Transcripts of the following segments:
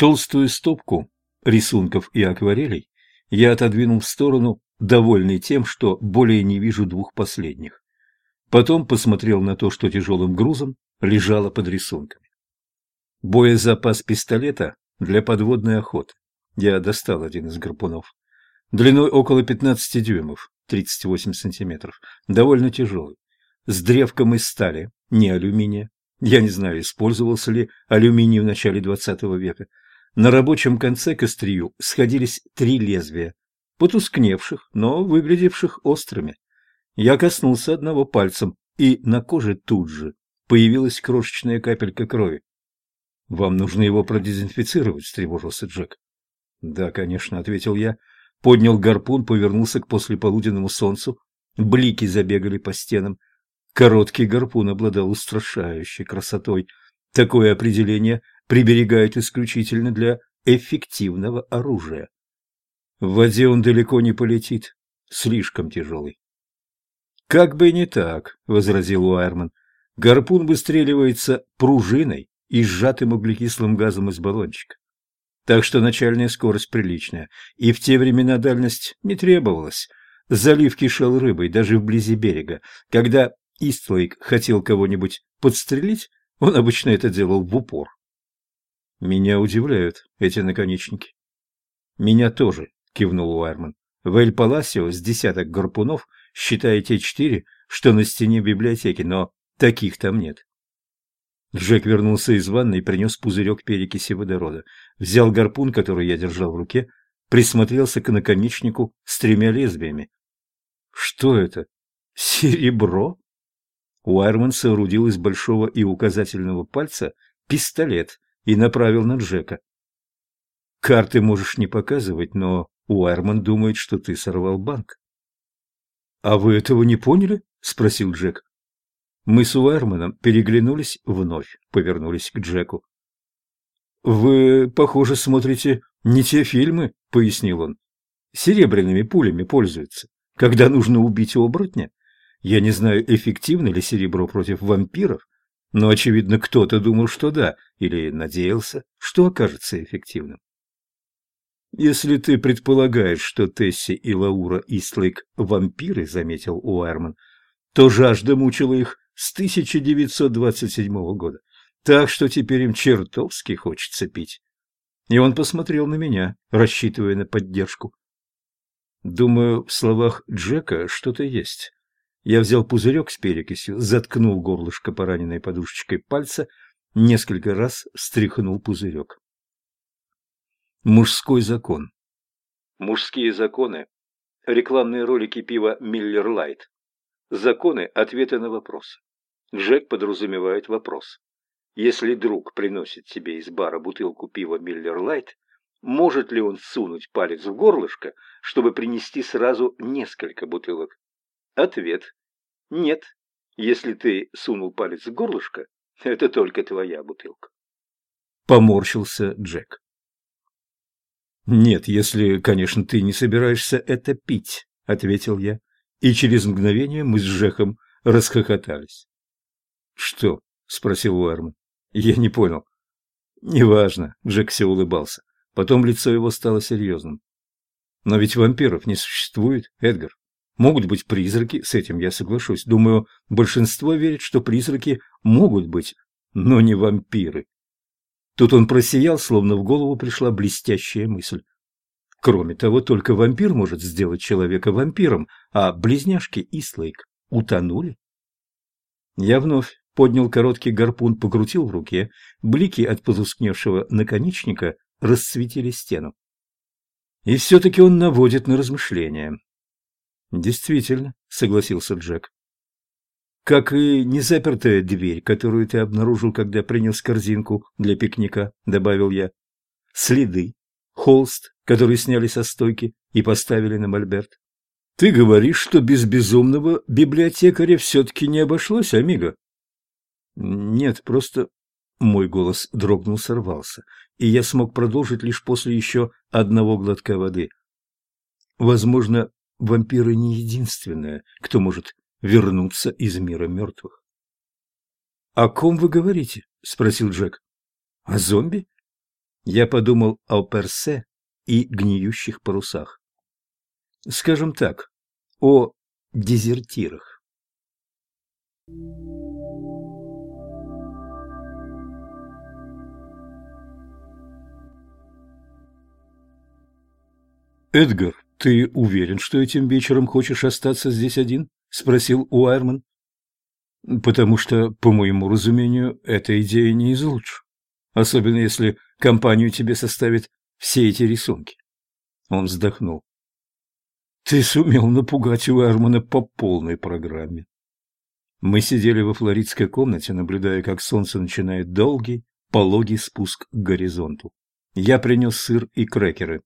Толстую стопку рисунков и акварелей я отодвинул в сторону, довольный тем, что более не вижу двух последних. Потом посмотрел на то, что тяжелым грузом лежало под рисунками. Боезапас пистолета для подводной охоты. Я достал один из гарпунов. Длиной около 15 дюймов, 38 сантиметров. Довольно тяжелый. С древком из стали, не алюминия. Я не знаю, использовался ли алюминий в начале 20 века. На рабочем конце к острию сходились три лезвия, потускневших, но выглядевших острыми. Я коснулся одного пальцем, и на коже тут же появилась крошечная капелька крови. «Вам нужно его продезинфицировать», — встревожился Джек. «Да, конечно», — ответил я. Поднял гарпун, повернулся к послеполуденному солнцу. Блики забегали по стенам. Короткий гарпун обладал устрашающей красотой. Такое определение приберегают исключительно для эффективного оружия. В воде он далеко не полетит, слишком тяжелый. «Как бы не так», — возразил Уайерман. «Гарпун выстреливается пружиной и сжатым углекислым газом из баллончика. Так что начальная скорость приличная, и в те времена дальность не требовалась. Залив кишел рыбой даже вблизи берега. Когда Истлейк хотел кого-нибудь подстрелить, он обычно это делал в упор. Меня удивляют эти наконечники. Меня тоже, кивнул Уайерман. В Эль-Паласио с десяток гарпунов, считая те четыре, что на стене библиотеки, но таких там нет. Джек вернулся из ванной и принес пузырек перекиси водорода. Взял гарпун, который я держал в руке, присмотрелся к наконечнику с тремя лезвиями. Что это? Серебро? Уайерман соорудил из большого и указательного пальца пистолет и направил на Джека. «Карты можешь не показывать, но Уайерман думает, что ты сорвал банк». «А вы этого не поняли?» – спросил Джек. Мы с Уайерманом переглянулись вновь, повернулись к Джеку. «Вы, похоже, смотрите не те фильмы», — пояснил он. «Серебряными пулями пользуются, когда нужно убить оборотня. Я не знаю, эффективно ли серебро против вампиров, но, очевидно, кто-то думал, что да, или надеялся, что окажется эффективным. «Если ты предполагаешь, что Тесси и Лаура Истлейк – вампиры», – заметил Уайерман, – то жажда мучила их с 1927 года, так что теперь им чертовски хочется пить. И он посмотрел на меня, рассчитывая на поддержку. Думаю, в словах Джека что-то есть. Я взял пузырек с перекисью, заткнул горлышко пораненной подушечкой пальца, несколько раз встряхнул пузырек. Мужской закон. Мужские законы. Рекламные ролики пива «Миллер Лайт». Законы – ответы на вопросы. Джек подразумевает вопрос. Если друг приносит тебе из бара бутылку пива «Миллер Лайт», может ли он сунуть палец в горлышко, чтобы принести сразу несколько бутылок? Ответ – нет. Если ты сунул палец в горлышко, это только твоя бутылка. Поморщился Джек. Нет, если, конечно, ты не собираешься это пить, ответил я, и через мгновение мы с Джеком расхохотались. Что? спросил Уэрман. Я не понял. Неважно, Джек все улыбался. Потом лицо его стало серьезным. Но ведь вампиров не существует, Эдгар. Могут быть призраки, с этим я соглашусь. Думаю, большинство верит, что призраки могут быть, но не вампиры. Тут он просиял, словно в голову пришла блестящая мысль. Кроме того, только вампир может сделать человека вампиром, а близняшки Ислейк утонули. Я вновь поднял короткий гарпун, покрутил в руке. Блики от потускневшего наконечника расцветили стену. И все-таки он наводит на размышления. Действительно, согласился Джек. Как и незапертая дверь, которую ты обнаружил, когда принес корзинку для пикника, добавил я. Следы, холст, который сняли со стойки и поставили на мольберт. Ты говоришь, что без безумного библиотекаря все-таки не обошлось, Амиго? Нет, просто... Мой голос дрогнул, сорвался, и я смог продолжить лишь после еще одного глотка воды. Возможно, вампиры не единственные, кто может вернуться из мира мертвых. — О ком вы говорите? — спросил Джек. — О зомби? Я подумал о Персе и гниющих парусах. Скажем так, о дезертирах. «Эдгар, ты уверен, что этим вечером хочешь остаться здесь один?» — спросил Уайерман. «Потому что, по моему разумению, эта идея не из лучших, особенно если компанию тебе составят все эти рисунки». Он вздохнул. «Ты сумел напугать Уайермана по полной программе». Мы сидели во флоридской комнате, наблюдая, как солнце начинает долгий, пологий спуск к горизонту. Я принес сыр и крекеры.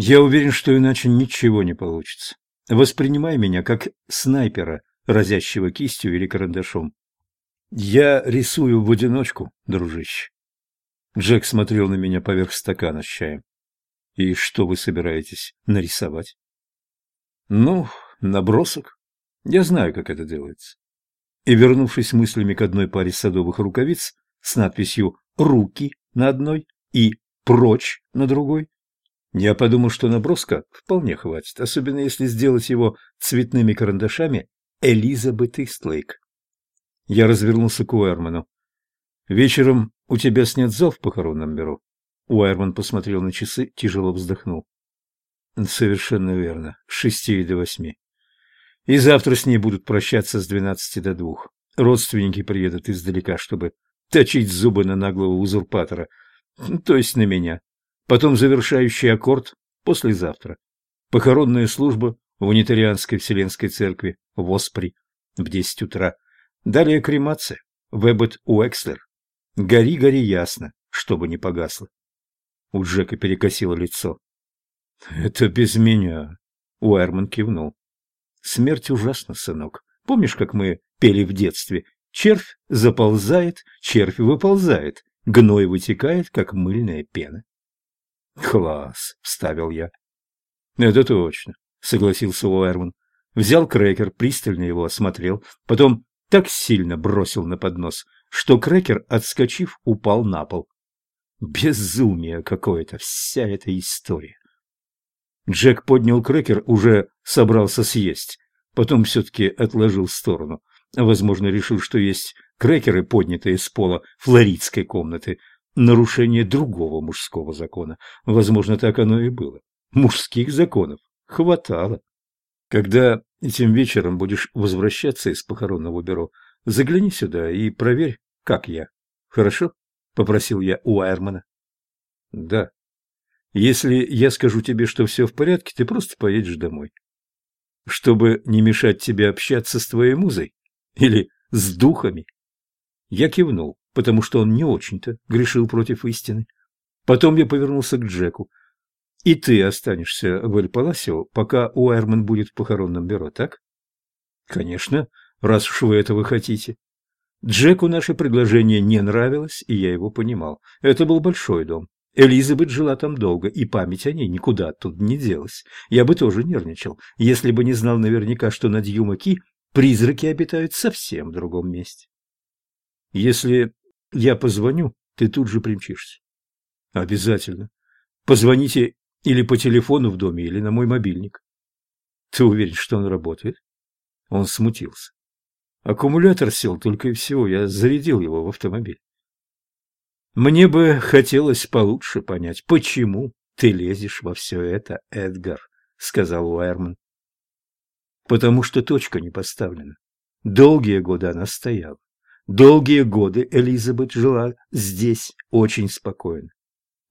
Я уверен, что иначе ничего не получится. Воспринимай меня как снайпера, разящего кистью или карандашом. Я рисую в одиночку, дружище. Джек смотрел на меня поверх стакана с чаем. И что вы собираетесь нарисовать? Ну, набросок. Я знаю, как это делается. И, вернувшись мыслями к одной паре садовых рукавиц с надписью «Руки» на одной и «Прочь» на другой, я подумал, что наброска вполне хватит, особенно если сделать его цветными карандашами Элизабет Истлейк. Я развернулся к Уэрману. «Вечером у тебя снят зал в похоронном бюро?» Уэрман посмотрел на часы, тяжело вздохнул. «Совершенно верно. С шести до восьми. И завтра с ней будут прощаться с двенадцати до двух. Родственники приедут издалека, чтобы точить зубы на наглого узурпатора, то есть на меня. Потом завершающий аккорд послезавтра. Похоронная служба в унитарианской вселенской церкви в Оспри в десять утра. Далее кремация в Эббот Уэкслер. Гори, гори ясно, чтобы не погасло. У Джека перекосило лицо. «Это без меня», — Уэрман кивнул. «Смерть ужасна, сынок. Помнишь, как мы пели в детстве? Червь заползает, червь выползает, гной вытекает, как мыльная пена. «Класс!» — вставил я. «Это точно», — согласился Уэрман. Взял крекер, пристально его осмотрел, потом так сильно бросил на поднос, что крекер, отскочив, упал на пол. Безумие какое-то, вся эта история. Джек поднял крекер, уже собрался съесть, потом все-таки отложил в сторону. Возможно, решил, что есть крекеры, поднятые с пола флоридской комнаты, нарушение другого мужского закона. Возможно, так оно и было. Мужских законов хватало. Когда этим вечером будешь возвращаться из похоронного бюро, загляни сюда и проверь, как я. Хорошо? Попросил я у Айрмана. Да. Если я скажу тебе, что все в порядке, ты просто поедешь домой. Чтобы не мешать тебе общаться с твоей музой? Или с духами? Я кивнул потому что он не очень-то грешил против истины. Потом я повернулся к Джеку. «И ты останешься в Эль-Паласио, пока Уайерман будет в похоронном бюро, так?» «Конечно, раз уж вы этого хотите». Джеку наше предложение не нравилось, и я его понимал. Это был большой дом. Элизабет жила там долго, и память о ней никуда оттуда не делась. Я бы тоже нервничал, если бы не знал наверняка, что на Дьюмаки призраки обитают совсем в другом месте. Если я позвоню, ты тут же примчишься. Обязательно. Позвоните или по телефону в доме, или на мой мобильник. Ты уверен, что он работает? Он смутился. Аккумулятор сел только и всего, я зарядил его в автомобиль. Мне бы хотелось получше понять, почему ты лезешь во все это, Эдгар, сказал Уайерман. Потому что точка не поставлена. Долгие годы она стояла. Долгие годы Элизабет жила здесь очень спокойно.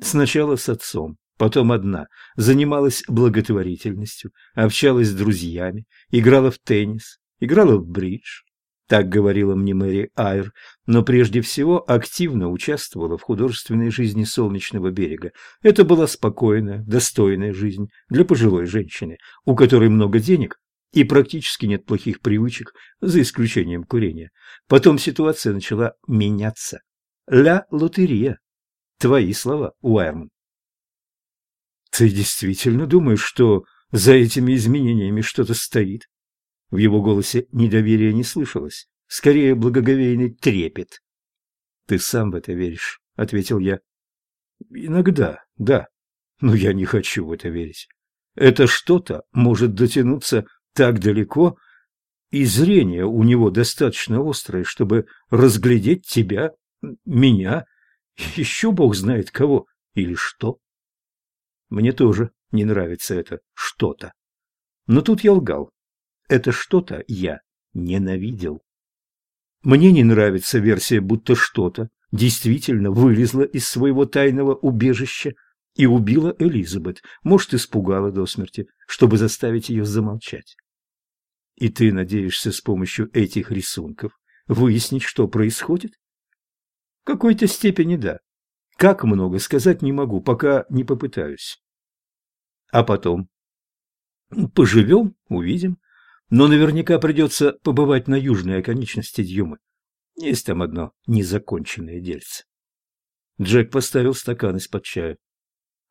Сначала с отцом, потом одна, занималась благотворительностью, общалась с друзьями, играла в теннис, играла в бридж. Так говорила мне Мэри Айр, но прежде всего активно участвовала в художественной жизни Солнечного берега. Это была спокойная, достойная жизнь для пожилой женщины, у которой много денег и практически нет плохих привычек, за исключением курения. Потом ситуация начала меняться. Ля лотерия. Твои слова, Уайерман. Ты действительно думаешь, что за этими изменениями что-то стоит? В его голосе недоверия не слышалось, скорее благоговейный трепет. Ты сам в это веришь, ответил я. Иногда, да, но я не хочу в это верить. Это что-то может дотянуться так далеко, и зрение у него достаточно острое, чтобы разглядеть тебя, меня, еще бог знает кого или что. Мне тоже не нравится это что-то. Но тут я лгал. Это что-то я ненавидел. Мне не нравится версия, будто что-то действительно вылезла из своего тайного убежища и убила Элизабет, может, испугала до смерти, чтобы заставить ее замолчать. И ты надеешься с помощью этих рисунков выяснить, что происходит? В какой-то степени да. Как много сказать не могу, пока не попытаюсь. А потом? Поживем, увидим. Но наверняка придется побывать на южной оконечности Дьюмы. Есть там одно незаконченное дельце. Джек поставил стакан из-под чая.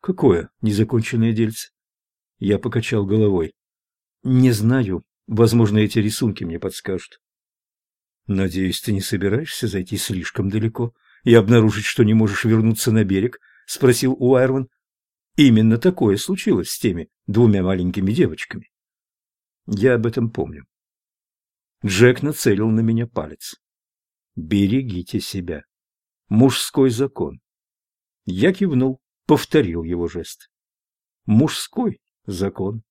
Какое незаконченное дельце? Я покачал головой. Не знаю. Возможно, эти рисунки мне подскажут. Надеюсь, ты не собираешься зайти слишком далеко и обнаружить, что не можешь вернуться на берег? Спросил Уайрон. Именно такое случилось с теми двумя маленькими девочками. Я об этом помню. Джек нацелил на меня палец. Берегите себя. Мужской закон. Я кивнул, повторил его жест. Мужской закон.